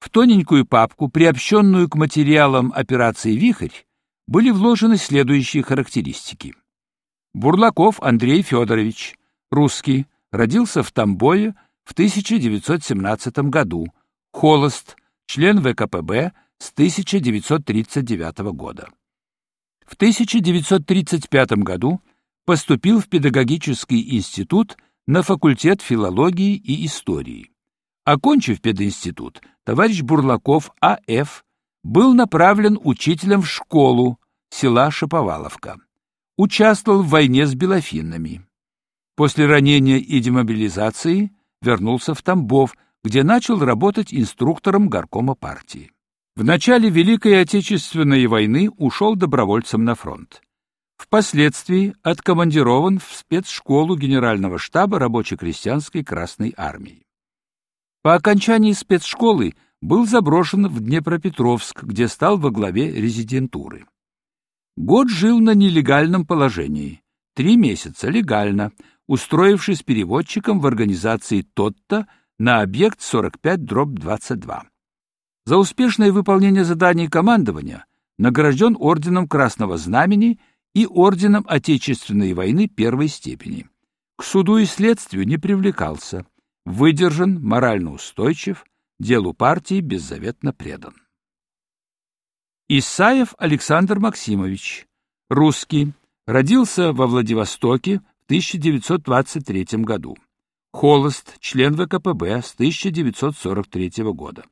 В тоненькую папку, приобщенную к материалам операции «Вихрь», были вложены следующие характеристики. Бурлаков Андрей Федорович, русский, родился в Тамбове в 1917 году, холост, член ВКПБ с 1939 года. В 1935 году поступил в педагогический институт на факультет филологии и истории. Окончив пединститут, товарищ Бурлаков А.Ф. был направлен учителем в школу села Шаповаловка. Участвовал в войне с белофинами. После ранения и демобилизации вернулся в Тамбов, где начал работать инструктором горкома партии. В начале Великой Отечественной войны ушел добровольцем на фронт. Впоследствии откомандирован в спецшколу Генерального штаба рабоче-крестьянской Красной армии. По окончании спецшколы был заброшен в Днепропетровск, где стал во главе резидентуры. Год жил на нелегальном положении, три месяца легально, устроившись переводчиком в организации «Тотто» на объект 45-22. За успешное выполнение заданий командования награжден Орденом Красного Знамени и Орденом Отечественной войны первой степени. К суду и следствию не привлекался – выдержан, морально устойчив, делу партии беззаветно предан. Исаев Александр Максимович, русский, родился во Владивостоке в 1923 году. Холост, член ВКПБ с 1943 года.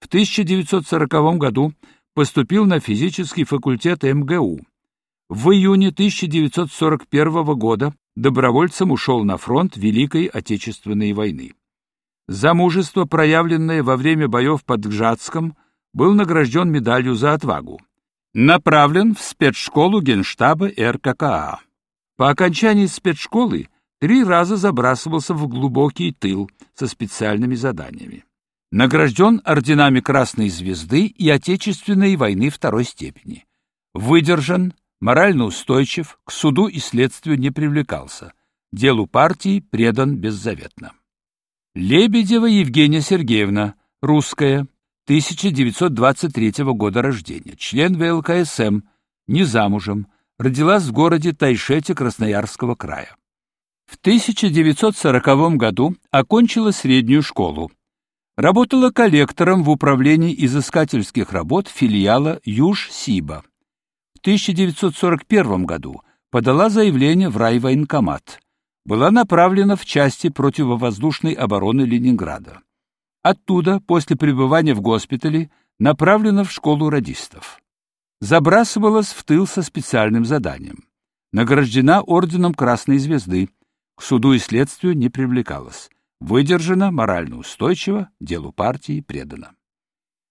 В 1940 году поступил на физический факультет МГУ. В июне 1941 года добровольцем ушел на фронт Великой Отечественной войны. За мужество, проявленное во время боев под Гжатском, был награжден медалью за отвагу. Направлен в спецшколу Генштаба РККА. По окончании спецшколы три раза забрасывался в глубокий тыл со специальными заданиями. Награжден орденами Красной Звезды и Отечественной войны второй степени. Выдержан морально устойчив, к суду и следствию не привлекался, делу партии предан беззаветно. Лебедева Евгения Сергеевна, русская, 1923 года рождения, член ВЛКСМ, не замужем, родилась в городе Тайшете Красноярского края. В 1940 году окончила среднюю школу. Работала коллектором в управлении изыскательских работ филиала Юж-Сиба. В 1941 году подала заявление в райвоенкомат. Была направлена в части противовоздушной обороны Ленинграда. Оттуда, после пребывания в госпитале, направлена в школу радистов. Забрасывалась в тыл со специальным заданием. Награждена орденом Красной Звезды. К суду и следствию не привлекалась. Выдержана, морально устойчива, делу партии предана.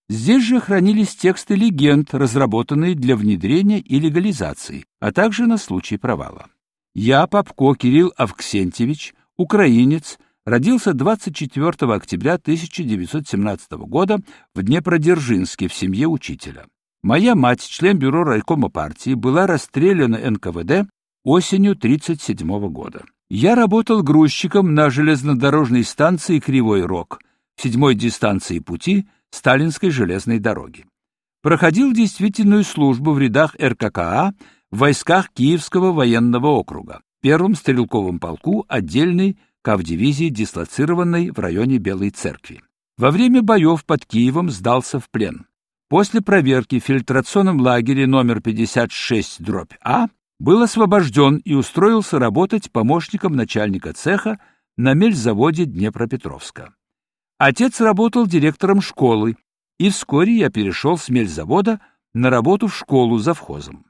Здесь же хранились тексты легенд, разработанные для внедрения и легализации, а также на случай провала. Я, Попко Кирилл Авксентьевич, украинец, родился 24 октября 1917 года в Днепродзержинске в семье учителя. Моя мать, член бюро райкома партии, была расстреляна НКВД осенью 1937 года. Я работал грузчиком на железнодорожной станции Кривой Рог, седьмой дистанции пути – Сталинской железной дороги. Проходил действительную службу в рядах РККА в войсках Киевского военного округа, первом стрелковом полку отдельной кавдивизии, дислоцированной в районе Белой Церкви. Во время боев под Киевом сдался в плен. После проверки в фильтрационном лагере номер 56-А был освобожден и устроился работать помощником начальника цеха на мельзаводе Днепропетровска. Отец работал директором школы, и вскоре я перешел с мельзавода на работу в школу завхозом.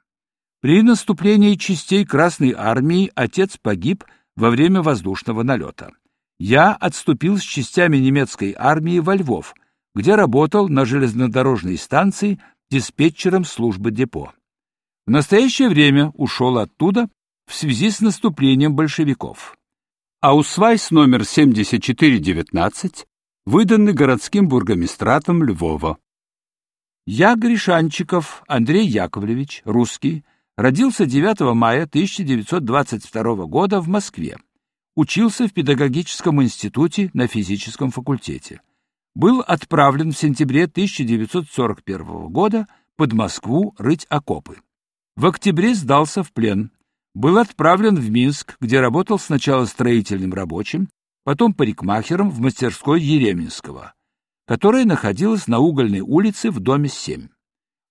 При наступлении частей Красной армии отец погиб во время воздушного налета. Я отступил с частями немецкой армии во Львов, где работал на железнодорожной станции диспетчером службы депо. В настоящее время ушел оттуда в связи с наступлением большевиков. Аусвайс номер 7419 выданный городским бургомистратом Львова. Я Гришанчиков Андрей Яковлевич, русский, родился 9 мая 1922 года в Москве. Учился в педагогическом институте на физическом факультете. был отправлен в сентябре 1941 года под Москву рыть окопы. В октябре сдался в плен, был отправлен в Минск, где работал сначала строительным рабочим, потом парикмахером в мастерской Еременского, которая находилась на угольной улице в доме 7.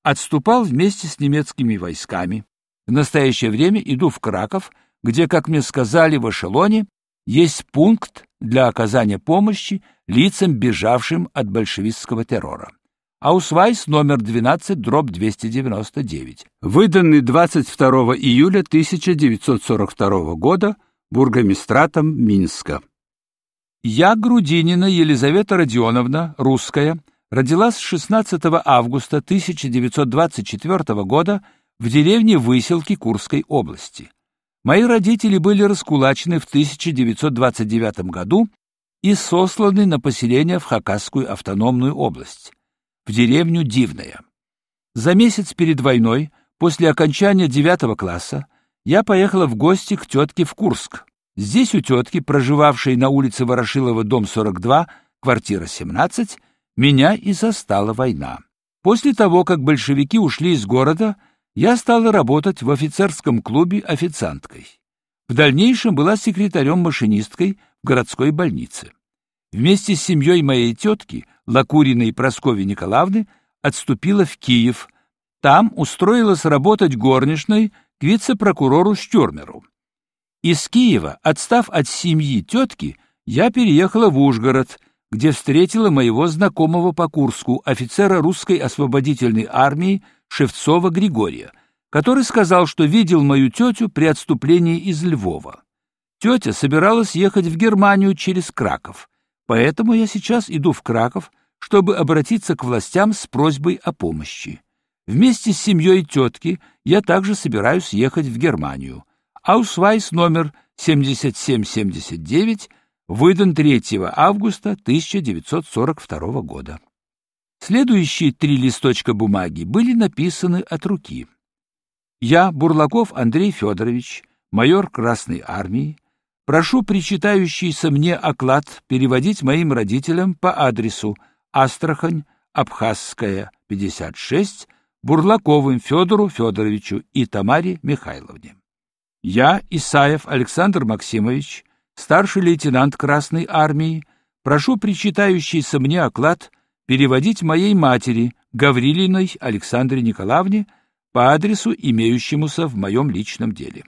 Отступал вместе с немецкими войсками. В настоящее время иду в Краков, где, как мне сказали в эшелоне, есть пункт для оказания помощи лицам, бежавшим от большевистского террора. Аусвайс номер 12, дробь 299, выданный 22 июля 1942 года бургомистратом Минска. Я, Грудинина Елизавета Родионовна, русская, родилась 16 августа 1924 года в деревне Выселки Курской области. Мои родители были раскулачены в 1929 году и сосланы на поселение в Хакасскую автономную область в деревню Дивная. За месяц перед войной, после окончания девятого класса, я поехала в гости к тетке в Курск. Здесь у тетки, проживавшей на улице Ворошилова, дом 42, квартира 17, меня и застала война. После того, как большевики ушли из города, я стала работать в офицерском клубе официанткой. В дальнейшем была секретарем-машинисткой в городской больнице. Вместе с семьей моей тетки Лакуриной Прасковьи Николаевны отступила в Киев. Там устроилась работать горничной к вице-прокурору Штюрмеру. Из Киева, отстав от семьи тетки, я переехала в Ужгород, где встретила моего знакомого по Курску, офицера русской освободительной армии Шевцова Григория, который сказал, что видел мою тетю при отступлении из Львова. Тетя собиралась ехать в Германию через Краков, поэтому я сейчас иду в Краков, чтобы обратиться к властям с просьбой о помощи. Вместе с семьей тетки я также собираюсь ехать в Германию. Аусвайс номер 7779 выдан 3 августа 1942 года. Следующие три листочка бумаги были написаны от руки. Я, Бурлаков Андрей Федорович, майор Красной Армии, прошу причитающийся мне оклад переводить моим родителям по адресу Астрахань, Абхазская, 56, Бурлаковым Федору Федоровичу и Тамаре Михайловне. Я, Исаев Александр Максимович, старший лейтенант Красной армии, прошу причитающийся мне оклад переводить моей матери, Гаврилиной Александре Николаевне, по адресу, имеющемуся в моем личном деле.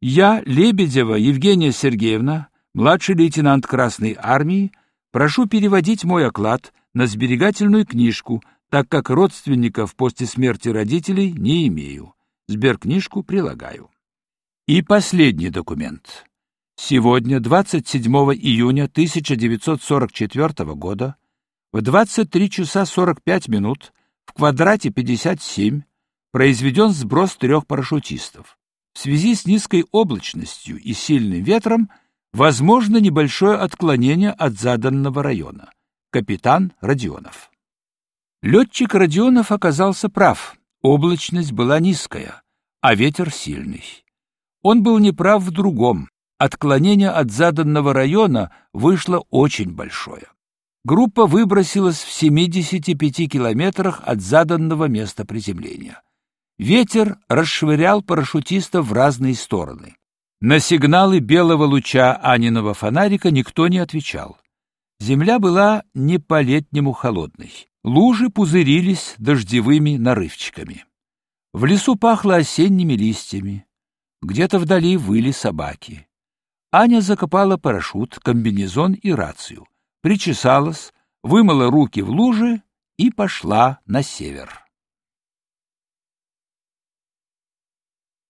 Я, Лебедева Евгения Сергеевна, младший лейтенант Красной армии, Прошу переводить мой оклад на сберегательную книжку, так как родственников после смерти родителей не имею. Сберкнижку прилагаю. И последний документ. Сегодня, 27 июня 1944 года, в 23 часа 45 минут в квадрате 57 произведен сброс трех парашютистов. В связи с низкой облачностью и сильным ветром Возможно небольшое отклонение от заданного района. Капитан Родионов. Летчик Родионов оказался прав. Облачность была низкая, а ветер сильный. Он был неправ в другом. Отклонение от заданного района вышло очень большое. Группа выбросилась в 75 километрах от заданного места приземления. Ветер расшвырял парашютистов в разные стороны. На сигналы белого луча Аниного фонарика никто не отвечал. Земля была не по-летнему холодной. Лужи пузырились дождевыми нарывчиками. В лесу пахло осенними листьями. Где-то вдали выли собаки. Аня закопала парашют, комбинезон и рацию, причесалась, вымыла руки в луже и пошла на север.